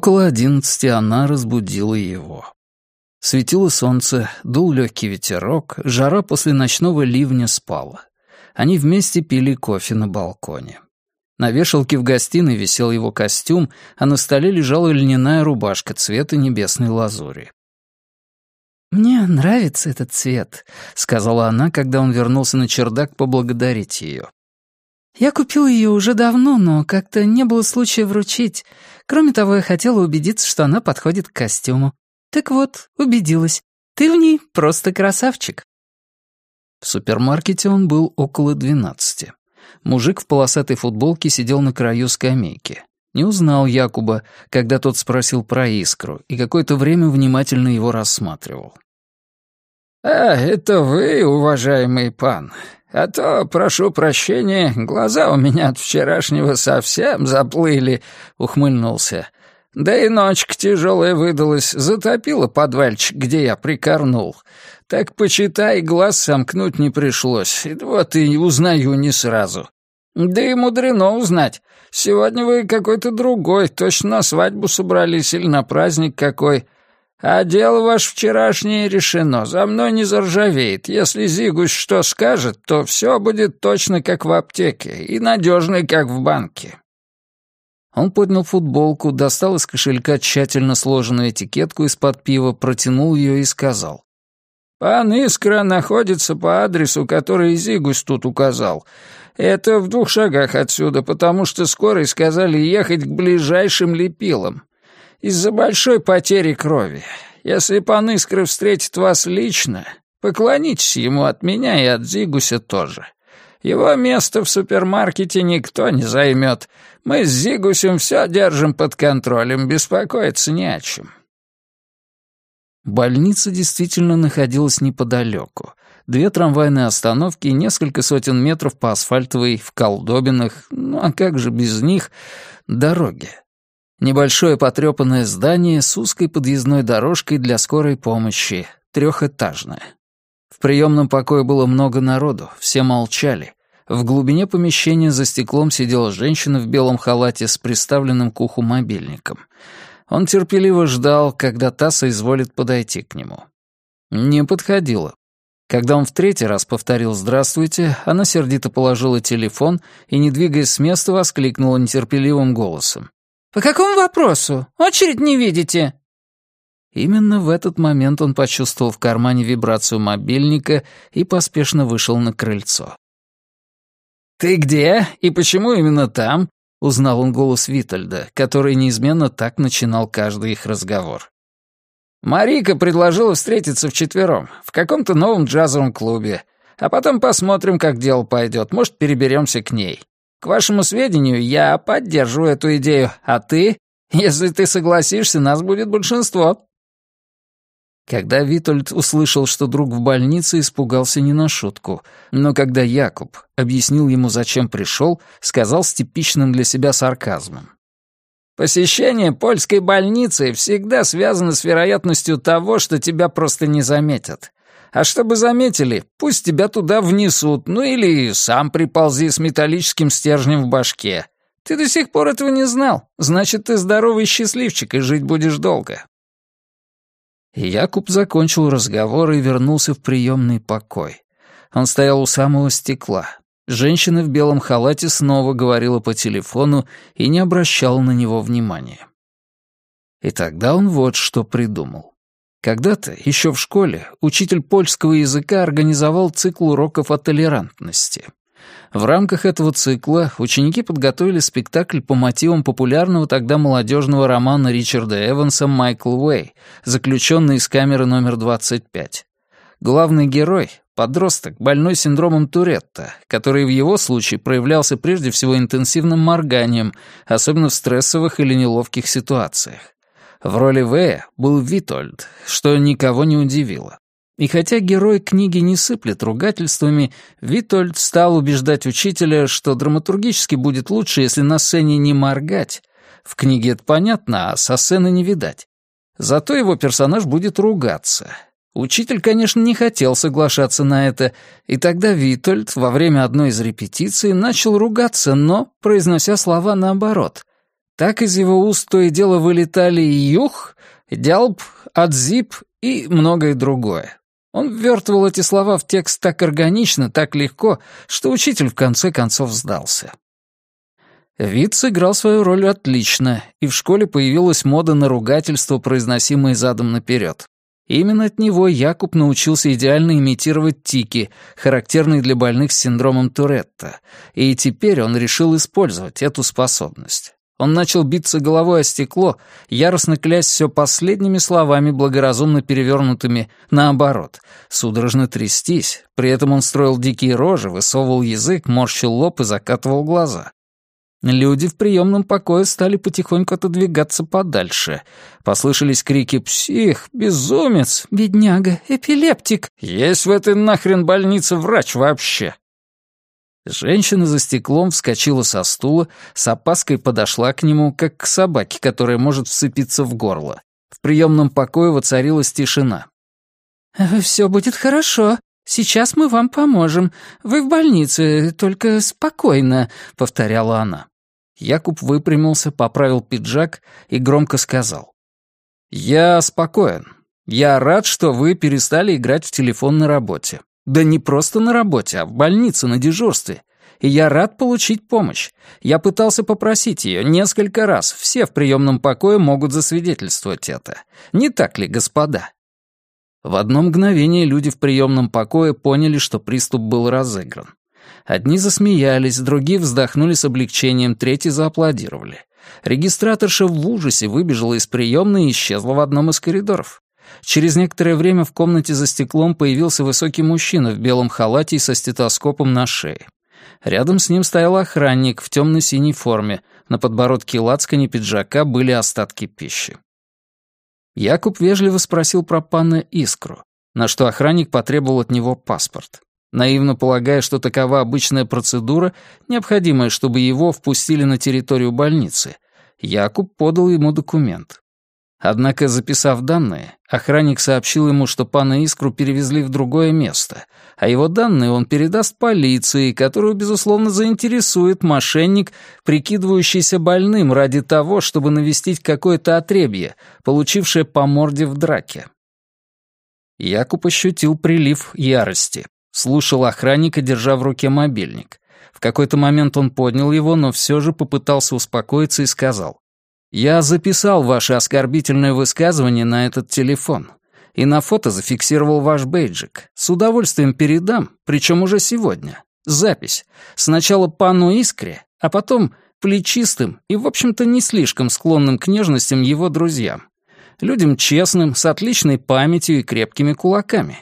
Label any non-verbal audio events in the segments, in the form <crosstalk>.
Около одиннадцати она разбудила его. Светило солнце, дул легкий ветерок, жара после ночного ливня спала. Они вместе пили кофе на балконе. На вешалке в гостиной висел его костюм, а на столе лежала льняная рубашка цвета небесной лазури. «Мне нравится этот цвет», — сказала она, когда он вернулся на чердак поблагодарить ее. «Я купила ее уже давно, но как-то не было случая вручить. Кроме того, я хотела убедиться, что она подходит к костюму. Так вот, убедилась. Ты в ней просто красавчик». В супермаркете он был около двенадцати. Мужик в полосатой футболке сидел на краю скамейки. Не узнал Якуба, когда тот спросил про искру, и какое-то время внимательно его рассматривал. «А, это вы, уважаемый пан. А то, прошу прощения, глаза у меня от вчерашнего совсем заплыли», — ухмыльнулся. Да и ночка тяжелая выдалась, затопила подвальчик, где я прикорнул. Так, почитай, глаз сомкнуть не пришлось, вот и узнаю не сразу. Да и мудрено узнать. Сегодня вы какой-то другой, точно на свадьбу собрались или на праздник какой. А дело ваше вчерашнее решено, за мной не заржавеет. Если Зигусь что скажет, то все будет точно как в аптеке и надежно, как в банке. Он поднял футболку, достал из кошелька тщательно сложенную этикетку из-под пива, протянул ее и сказал. «Пан Искра находится по адресу, который Зигусь тут указал. Это в двух шагах отсюда, потому что скорой сказали ехать к ближайшим лепилам. Из-за большой потери крови. Если пан Искра встретит вас лично, поклонитесь ему от меня и от Зигуся тоже». Его место в супермаркете никто не займет. Мы с Зигусем все держим под контролем, беспокоиться не о чем». Больница действительно находилась неподалеку. Две трамвайные остановки и несколько сотен метров по асфальтовой, в колдобинах, ну а как же без них, дороги. Небольшое потрепанное здание с узкой подъездной дорожкой для скорой помощи, трехэтажное. В приемном покое было много народу, все молчали. В глубине помещения за стеклом сидела женщина в белом халате с приставленным к уху мобильником. Он терпеливо ждал, когда та соизволит подойти к нему. Не подходила. Когда он в третий раз повторил «здравствуйте», она сердито положила телефон и, не двигаясь с места, воскликнула нетерпеливым голосом. «По какому вопросу? Очередь не видите?» Именно в этот момент он почувствовал в кармане вибрацию мобильника и поспешно вышел на крыльцо. «Ты где? И почему именно там?» — узнал он голос Витальда, который неизменно так начинал каждый их разговор. «Марика предложила встретиться вчетвером в каком-то новом джазовом клубе, а потом посмотрим, как дело пойдет, может, переберемся к ней. К вашему сведению, я поддерживаю эту идею, а ты? Если ты согласишься, нас будет большинство». Когда Витольд услышал, что друг в больнице, испугался не на шутку. Но когда Якуб объяснил ему, зачем пришел, сказал с типичным для себя сарказмом. «Посещение польской больницы всегда связано с вероятностью того, что тебя просто не заметят. А чтобы заметили, пусть тебя туда внесут, ну или сам приползи с металлическим стержнем в башке. Ты до сих пор этого не знал. Значит, ты здоровый счастливчик и жить будешь долго. Якуб закончил разговор и вернулся в приемный покой. Он стоял у самого стекла. Женщина в белом халате снова говорила по телефону и не обращала на него внимания. И тогда он вот что придумал. Когда-то, еще в школе, учитель польского языка организовал цикл уроков о толерантности — в рамках этого цикла ученики подготовили спектакль по мотивам популярного тогда молодежного романа Ричарда Эванса «Майкл Уэй», заключенный из камеры номер 25. Главный герой — подросток, больной синдромом Туретта, который в его случае проявлялся прежде всего интенсивным морганием, особенно в стрессовых или неловких ситуациях. В роли Вэя был Витольд, что никого не удивило. И хотя герой книги не сыплет ругательствами, Витольд стал убеждать учителя, что драматургически будет лучше, если на сцене не моргать. В книге это понятно, а со сцены не видать. Зато его персонаж будет ругаться. Учитель, конечно, не хотел соглашаться на это, и тогда Витольд во время одной из репетиций начал ругаться, но произнося слова наоборот. Так из его уст то и дело вылетали «юх», «дялб», «адзип» и многое другое. Он ввертывал эти слова в текст так органично, так легко, что учитель в конце концов сдался. Вид сыграл свою роль отлично, и в школе появилась мода на ругательство, произносимое задом наперед. Именно от него Якуб научился идеально имитировать тики, характерные для больных с синдромом Туретта, и теперь он решил использовать эту способность. Он начал биться головой о стекло, яростно клясть все последними словами, благоразумно перевернутыми наоборот, судорожно трястись. При этом он строил дикие рожи, высовывал язык, морщил лоб и закатывал глаза. Люди в приемном покое стали потихоньку отодвигаться подальше. Послышались крики «Псих! Безумец! Бедняга! Эпилептик! Есть в этой нахрен больнице врач вообще!» Женщина за стеклом вскочила со стула, с опаской подошла к нему, как к собаке, которая может вцепиться в горло. В приемном покое воцарилась тишина. «Все будет хорошо. Сейчас мы вам поможем. Вы в больнице, только спокойно», — повторяла она. Якуб выпрямился, поправил пиджак и громко сказал. «Я спокоен. Я рад, что вы перестали играть в телефон на работе. Да не просто на работе, а в больнице на дежурстве. И я рад получить помощь. Я пытался попросить ее несколько раз. Все в приемном покое могут засвидетельствовать это. Не так ли, господа?» В одно мгновение люди в приемном покое поняли, что приступ был разыгран. Одни засмеялись, другие вздохнули с облегчением, третьи зааплодировали. Регистраторша в ужасе выбежала из приемной и исчезла в одном из коридоров. Через некоторое время в комнате за стеклом появился высокий мужчина в белом халате и со стетоскопом на шее. Рядом с ним стоял охранник в темно-синей форме, на подбородке лацкани пиджака были остатки пищи. Якуб вежливо спросил про пана Искру, на что охранник потребовал от него паспорт. Наивно полагая, что такова обычная процедура, необходимая, чтобы его впустили на территорию больницы, Якуб подал ему документ. Однако, записав данные, охранник сообщил ему, что пана Искру перевезли в другое место, а его данные он передаст полиции, которую, безусловно, заинтересует мошенник, прикидывающийся больным ради того, чтобы навестить какое-то отребье, получившее по морде в драке. Якуб ощутил прилив ярости. Слушал охранника, держа в руке мобильник. В какой-то момент он поднял его, но все же попытался успокоиться и сказал. «Я записал ваше оскорбительное высказывание на этот телефон и на фото зафиксировал ваш бейджик. С удовольствием передам, причем уже сегодня. Запись. Сначала пану Искре, а потом плечистым и, в общем-то, не слишком склонным к нежностям его друзьям. Людям честным, с отличной памятью и крепкими кулаками.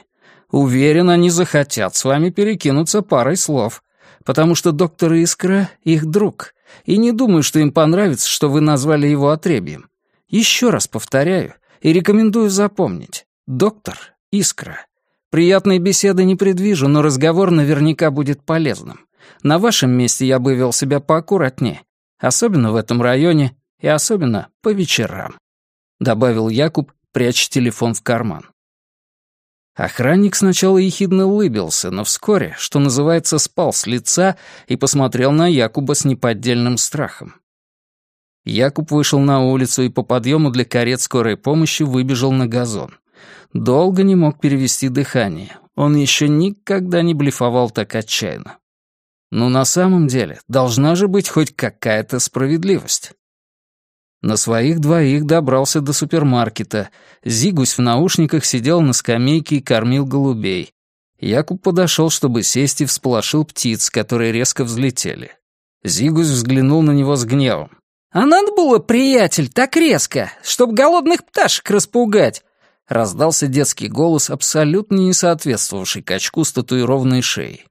Уверен, они захотят с вами перекинуться парой слов, потому что доктор Искра — их друг, и не думаю, что им понравится, что вы назвали его отребьем. Еще раз повторяю и рекомендую запомнить. Доктор Искра. Приятной беседы не предвижу, но разговор наверняка будет полезным. На вашем месте я бы вел себя поаккуратнее, особенно в этом районе и особенно по вечерам», — добавил Якуб, пряча телефон в карман. Охранник сначала ехидно улыбился, но вскоре, что называется, спал с лица и посмотрел на Якуба с неподдельным страхом. Якуб вышел на улицу и по подъему для карет скорой помощи выбежал на газон. Долго не мог перевести дыхание. Он еще никогда не блефовал так отчаянно. Но на самом деле должна же быть хоть какая-то справедливость. На своих двоих добрался до супермаркета. Зигусь в наушниках сидел на скамейке и кормил голубей. Якуб подошел, чтобы сесть, и всполошил птиц, которые резко взлетели. Зигусь взглянул на него с гневом. «А надо было, приятель, так резко, чтоб голодных пташек распугать!» Раздался детский голос, абсолютно не соответствовавший качку с татуированной шеей.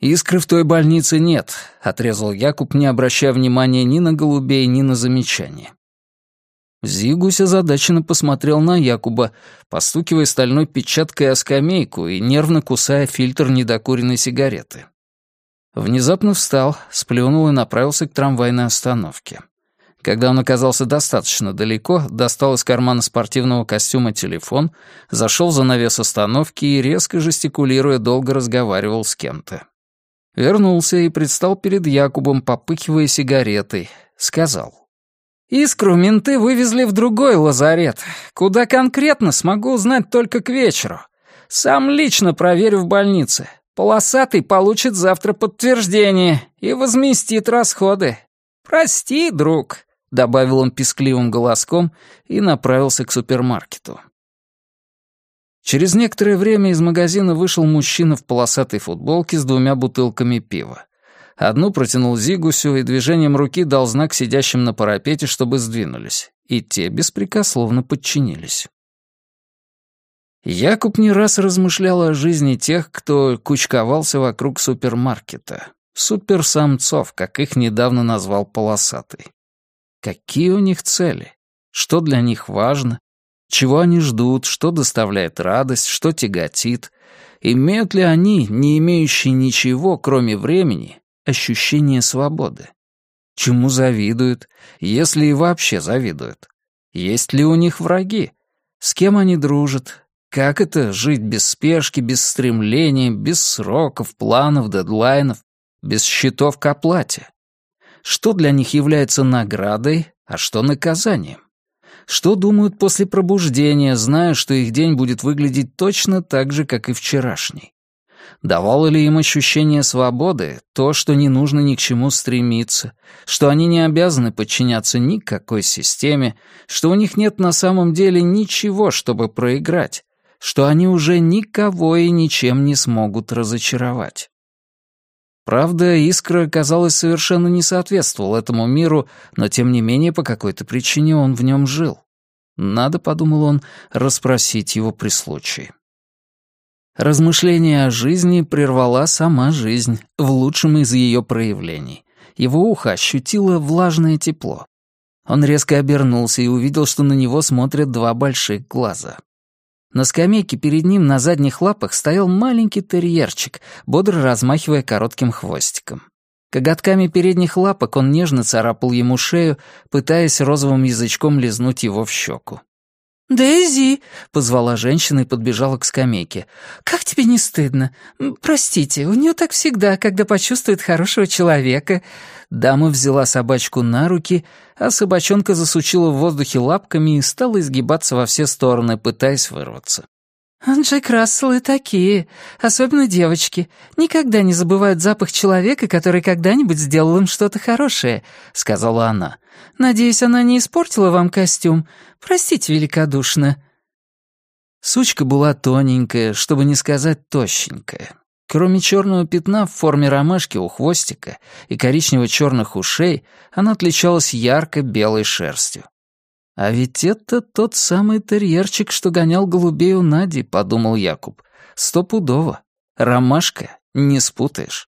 «Искры в той больнице нет», — отрезал Якуб, не обращая внимания ни на голубей, ни на замечания. Зигусь озадаченно посмотрел на Якуба, постукивая стальной печаткой о скамейку и нервно кусая фильтр недокуренной сигареты. Внезапно встал, сплюнул и направился к трамвайной остановке. Когда он оказался достаточно далеко, достал из кармана спортивного костюма телефон, зашел за навес остановки и, резко жестикулируя, долго разговаривал с кем-то. Вернулся и предстал перед Якубом, попыхивая сигаретой. Сказал. «Искру менты вывезли в другой лазарет. Куда конкретно, смогу узнать только к вечеру. Сам лично проверю в больнице. Полосатый получит завтра подтверждение и возместит расходы. Прости, друг». — добавил он пискливым голоском и направился к супермаркету. Через некоторое время из магазина вышел мужчина в полосатой футболке с двумя бутылками пива. Одну протянул Зигусю и движением руки дал знак сидящим на парапете, чтобы сдвинулись, и те беспрекословно подчинились. Якуб не раз размышлял о жизни тех, кто кучковался вокруг супермаркета. Суперсамцов, как их недавно назвал полосатый. Какие у них цели? Что для них важно? Чего они ждут? Что доставляет радость? Что тяготит? Имеют ли они, не имеющие ничего, кроме времени, ощущение свободы? Чему завидуют, если и вообще завидуют? Есть ли у них враги? С кем они дружат? Как это — жить без спешки, без стремления, без сроков, планов, дедлайнов, без счетов к оплате? что для них является наградой, а что наказанием. Что думают после пробуждения, зная, что их день будет выглядеть точно так же, как и вчерашний. Давало ли им ощущение свободы, то, что не нужно ни к чему стремиться, что они не обязаны подчиняться никакой системе, что у них нет на самом деле ничего, чтобы проиграть, что они уже никого и ничем не смогут разочаровать. Правда, Искра, казалось, совершенно не соответствовал этому миру, но тем не менее по какой-то причине он в нем жил. Надо, подумал он, расспросить его при случае. Размышление о жизни прервала сама жизнь, в лучшем из ее проявлений. Его ухо ощутило влажное тепло. Он резко обернулся и увидел, что на него смотрят два больших глаза. На скамейке перед ним на задних лапах стоял маленький терьерчик, бодро размахивая коротким хвостиком. Коготками передних лапок он нежно царапал ему шею, пытаясь розовым язычком лизнуть его в щеку. «Дейзи!» — позвала женщина и подбежала к скамейке. «Как тебе не стыдно? Простите, у нее так всегда, когда почувствует хорошего человека». Дама взяла собачку на руки, а собачонка засучила в воздухе лапками и стала изгибаться во все стороны, пытаясь вырваться. «Джек Расселы такие, особенно девочки, никогда не забывают запах человека, который когда-нибудь сделал им что-то хорошее», — сказала она. «Надеюсь, она не испортила вам костюм. Простите великодушно». Сучка была тоненькая, чтобы не сказать тощенькая. Кроме черного пятна в форме ромашки у хвостика и коричнево-черных ушей, она отличалась ярко-белой шерстью. «А ведь это тот самый терьерчик, что гонял голубей у Нади», — подумал Якуб. «Стопудово. Ромашка. Не спутаешь».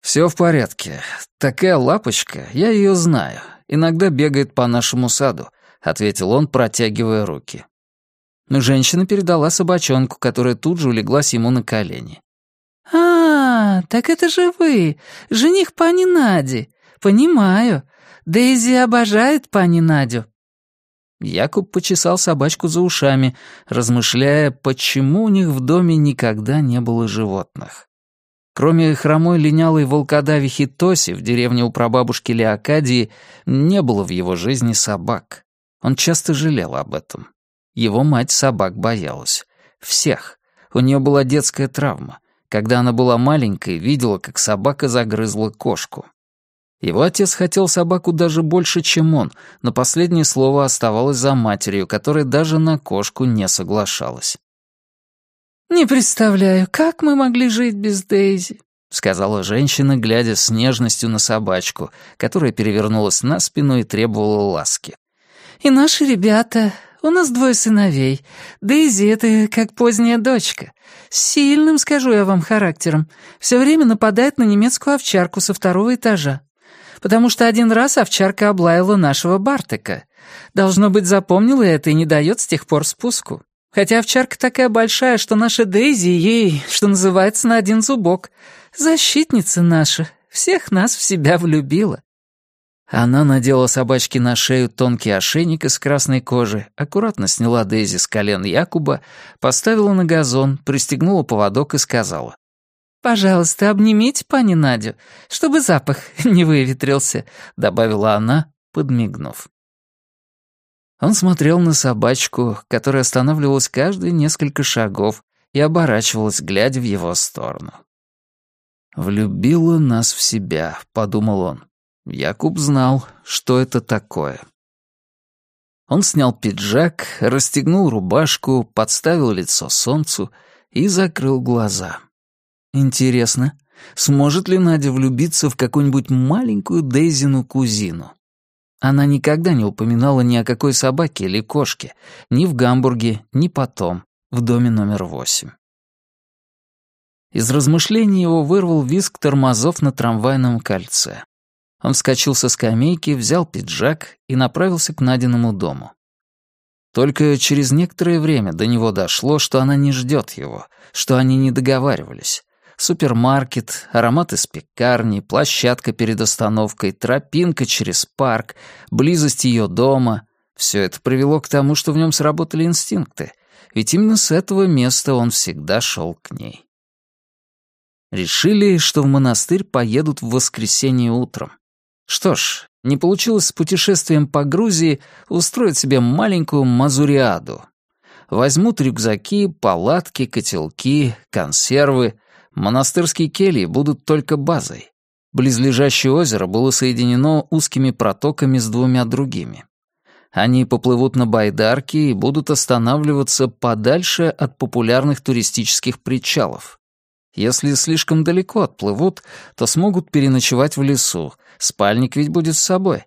«Все в порядке. Такая лапочка, я ее знаю. Иногда бегает по нашему саду», — ответил он, протягивая руки. Женщина передала собачонку, которая тут же улеглась ему на колени. «А, так это же вы, жених пани Нади. Понимаю. Дейзи обожает пани Надю». Якуб почесал собачку за ушами, размышляя, почему у них в доме никогда не было животных. Кроме хромой линялой волкодавихи Тоси в деревне у прабабушки Леокадии, не было в его жизни собак. Он часто жалел об этом. Его мать собак боялась. Всех. У нее была детская травма. Когда она была маленькой, видела, как собака загрызла кошку. Его отец хотел собаку даже больше, чем он, но последнее слово оставалось за матерью, которая даже на кошку не соглашалась. «Не представляю, как мы могли жить без Дейзи», — сказала женщина, глядя с нежностью на собачку, которая перевернулась на спину и требовала ласки. «И наши ребята, у нас двое сыновей. Дейзи — это как поздняя дочка. С сильным, скажу я вам, характером. Все время нападает на немецкую овчарку со второго этажа потому что один раз овчарка облаяла нашего Бартека. Должно быть, запомнила это и не дает с тех пор спуску. Хотя овчарка такая большая, что наша Дейзи ей, что называется, на один зубок. Защитница наша, всех нас в себя влюбила. Она надела собачке на шею тонкий ошейник из красной кожи, аккуратно сняла Дейзи с колен Якуба, поставила на газон, пристегнула поводок и сказала. «Пожалуйста, обнимите пани Надю, чтобы запах <laughs> не выветрился», — добавила она, подмигнув. Он смотрел на собачку, которая останавливалась каждые несколько шагов и оборачивалась, глядя в его сторону. «Влюбила нас в себя», — подумал он. Якуб знал, что это такое. Он снял пиджак, расстегнул рубашку, подставил лицо солнцу и закрыл глаза. Интересно, сможет ли Надя влюбиться в какую-нибудь маленькую Дейзину кузину? Она никогда не упоминала ни о какой собаке или кошке, ни в Гамбурге, ни потом, в доме номер восемь. Из размышлений его вырвал визг тормозов на трамвайном кольце. Он вскочил со скамейки, взял пиджак и направился к Надиному дому. Только через некоторое время до него дошло, что она не ждет его, что они не договаривались. Супермаркет, аромат из пекарни, площадка перед остановкой, тропинка через парк, близость ее дома — все это привело к тому, что в нем сработали инстинкты, ведь именно с этого места он всегда шел к ней. Решили, что в монастырь поедут в воскресенье утром. Что ж, не получилось с путешествием по Грузии устроить себе маленькую мазуриаду. Возьмут рюкзаки, палатки, котелки, консервы. Монастырские кельи будут только базой. Близлежащее озеро было соединено узкими протоками с двумя другими. Они поплывут на байдарке и будут останавливаться подальше от популярных туристических причалов. Если слишком далеко отплывут, то смогут переночевать в лесу, спальник ведь будет с собой.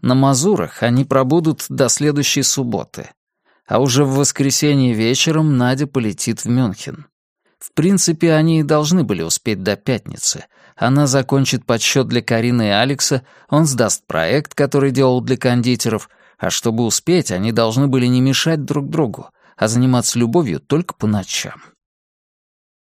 На Мазурах они пробудут до следующей субботы. А уже в воскресенье вечером Надя полетит в Мюнхен. В принципе, они и должны были успеть до пятницы. Она закончит подсчет для Карины и Алекса, он сдаст проект, который делал для кондитеров, а чтобы успеть, они должны были не мешать друг другу, а заниматься любовью только по ночам.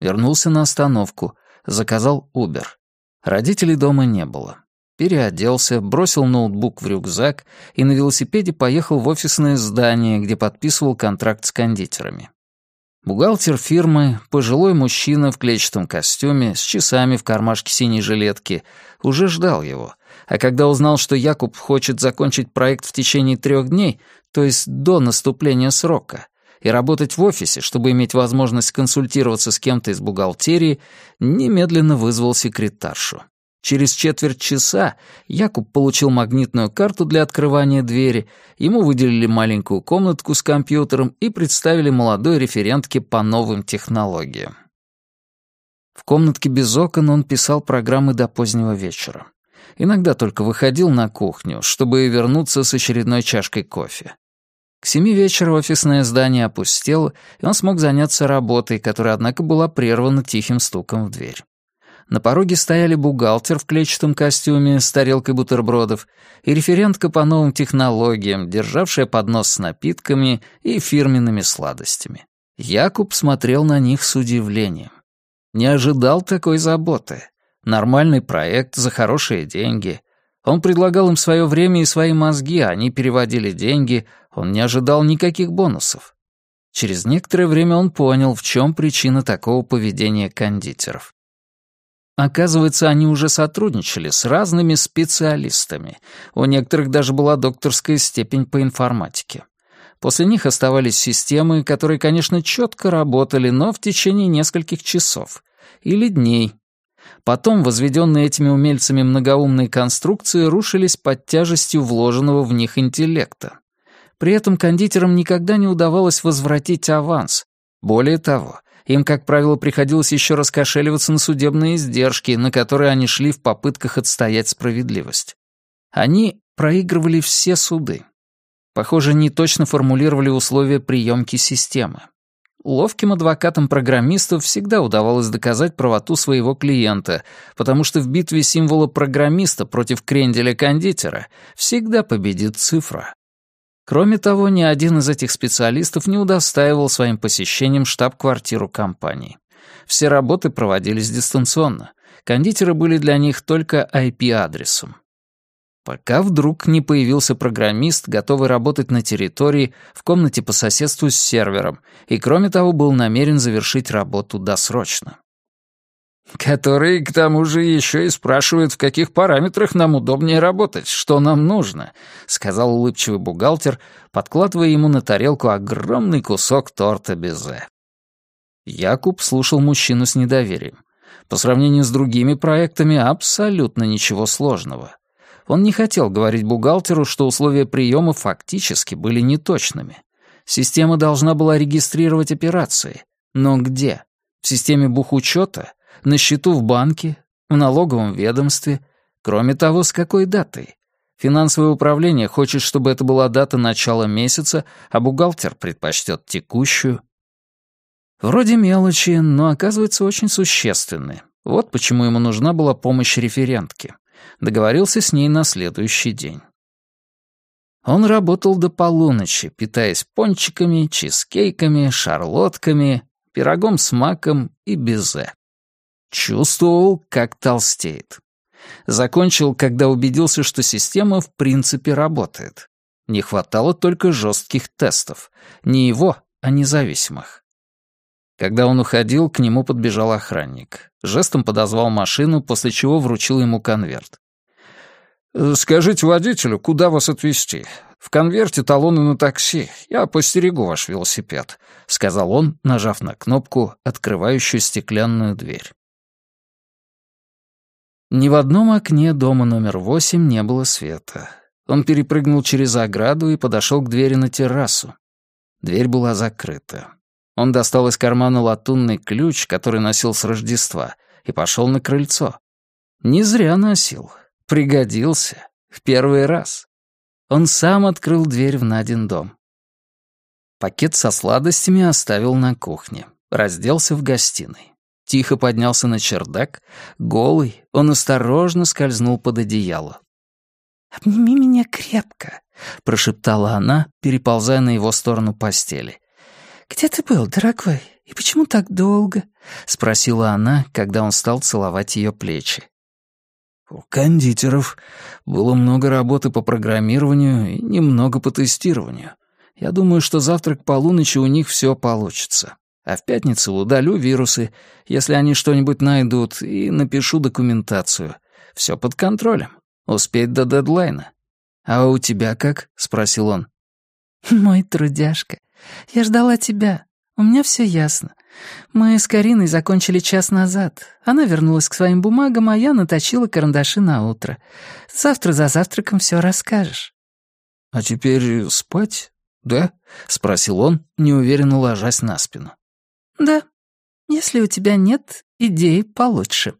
Вернулся на остановку, заказал Убер. Родителей дома не было. Переоделся, бросил ноутбук в рюкзак и на велосипеде поехал в офисное здание, где подписывал контракт с кондитерами. Бухгалтер фирмы, пожилой мужчина в клетчатом костюме, с часами в кармашке синей жилетки, уже ждал его. А когда узнал, что Якуб хочет закончить проект в течение трех дней, то есть до наступления срока, и работать в офисе, чтобы иметь возможность консультироваться с кем-то из бухгалтерии, немедленно вызвал секретаршу. Через четверть часа Якуб получил магнитную карту для открывания двери, ему выделили маленькую комнатку с компьютером и представили молодой референтке по новым технологиям. В комнатке без окон он писал программы до позднего вечера. Иногда только выходил на кухню, чтобы вернуться с очередной чашкой кофе. К семи вечера офисное здание опустело, и он смог заняться работой, которая, однако, была прервана тихим стуком в дверь. На пороге стояли бухгалтер в клетчатом костюме с тарелкой бутербродов и референтка по новым технологиям, державшая поднос с напитками и фирменными сладостями. Якуб смотрел на них с удивлением. Не ожидал такой заботы. Нормальный проект за хорошие деньги. Он предлагал им свое время и свои мозги, они переводили деньги, он не ожидал никаких бонусов. Через некоторое время он понял, в чем причина такого поведения кондитеров. Оказывается, они уже сотрудничали с разными специалистами. У некоторых даже была докторская степень по информатике. После них оставались системы, которые, конечно, четко работали, но в течение нескольких часов или дней. Потом возведенные этими умельцами многоумные конструкции рушились под тяжестью вложенного в них интеллекта. При этом кондитерам никогда не удавалось возвратить аванс. Более того, им, как правило, приходилось еще раскошеливаться на судебные издержки, на которые они шли в попытках отстоять справедливость. Они проигрывали все суды. Похоже, не точно формулировали условия приемки системы. Ловким адвокатам программистов всегда удавалось доказать правоту своего клиента, потому что в битве символа программиста против кренделя-кондитера всегда победит цифра. Кроме того, ни один из этих специалистов не удостаивал своим посещением штаб-квартиру компании. Все работы проводились дистанционно. Кондитеры были для них только IP-адресом. пока вдруг не появился программист, готовый работать на территории в комнате по соседству с сервером, и кроме того был намерен завершить работу досрочно. «Который, к тому же, еще и спрашивает, в каких параметрах нам удобнее работать, что нам нужно», — сказал улыбчивый бухгалтер, подкладывая ему на тарелку огромный кусок торта безе. Якуб слушал мужчину с недоверием. По сравнению с другими проектами абсолютно ничего сложного. Он не хотел говорить бухгалтеру, что условия приема фактически были неточными. Система должна была регистрировать операции. Но где? В системе бухучета? На счету в банке? В налоговом ведомстве? Кроме того, с какой датой? Финансовое управление хочет, чтобы это была дата начала месяца, а бухгалтер предпочтет текущую. Вроде мелочи, но оказывается очень существенные. Вот почему ему нужна была помощь референтки. Договорился с ней на следующий день. Он работал до полуночи, питаясь пончиками, чизкейками, шарлотками, пирогом с маком и безе. Чувствовал, как толстеет. Закончил, когда убедился, что система в принципе работает. Не хватало только жестких тестов. Не его, а независимых. Когда он уходил, к нему подбежал охранник. Жестом подозвал машину, после чего вручил ему конверт. «Э, «Скажите водителю, куда вас отвезти? В конверте талоны на такси. Я постерегу ваш велосипед», — сказал он, нажав на кнопку, открывающую стеклянную дверь. Ни в одном окне дома номер восемь не было света. Он перепрыгнул через ограду и подошел к двери на террасу. Дверь была закрыта. Он достал из кармана латунный ключ, который носил с Рождества, и пошел на крыльцо. Не зря носил. Пригодился. В первый раз. Он сам открыл дверь в Надин дом. Пакет со сладостями оставил на кухне. Разделся в гостиной. Тихо поднялся на чердак. Голый, он осторожно скользнул под одеяло. «Обними меня крепко», — прошептала она, переползая на его сторону постели. «Где ты был, дорогой? И почему так долго?» — спросила она, когда он стал целовать ее плечи. «У кондитеров было много работы по программированию и немного по тестированию. Я думаю, что завтра к полуночи у них все получится. А в пятницу удалю вирусы, если они что-нибудь найдут, и напишу документацию. Все под контролем. Успеть до дедлайна. А у тебя как?» — спросил он. «Мой трудяшка. Я ждала тебя. У меня все ясно. Мы с Кариной закончили час назад. Она вернулась к своим бумагам, а я наточила карандаши на утро. Завтра за завтраком все расскажешь». «А теперь спать, да?» — спросил он, неуверенно ложась на спину. «Да, если у тебя нет идей получше».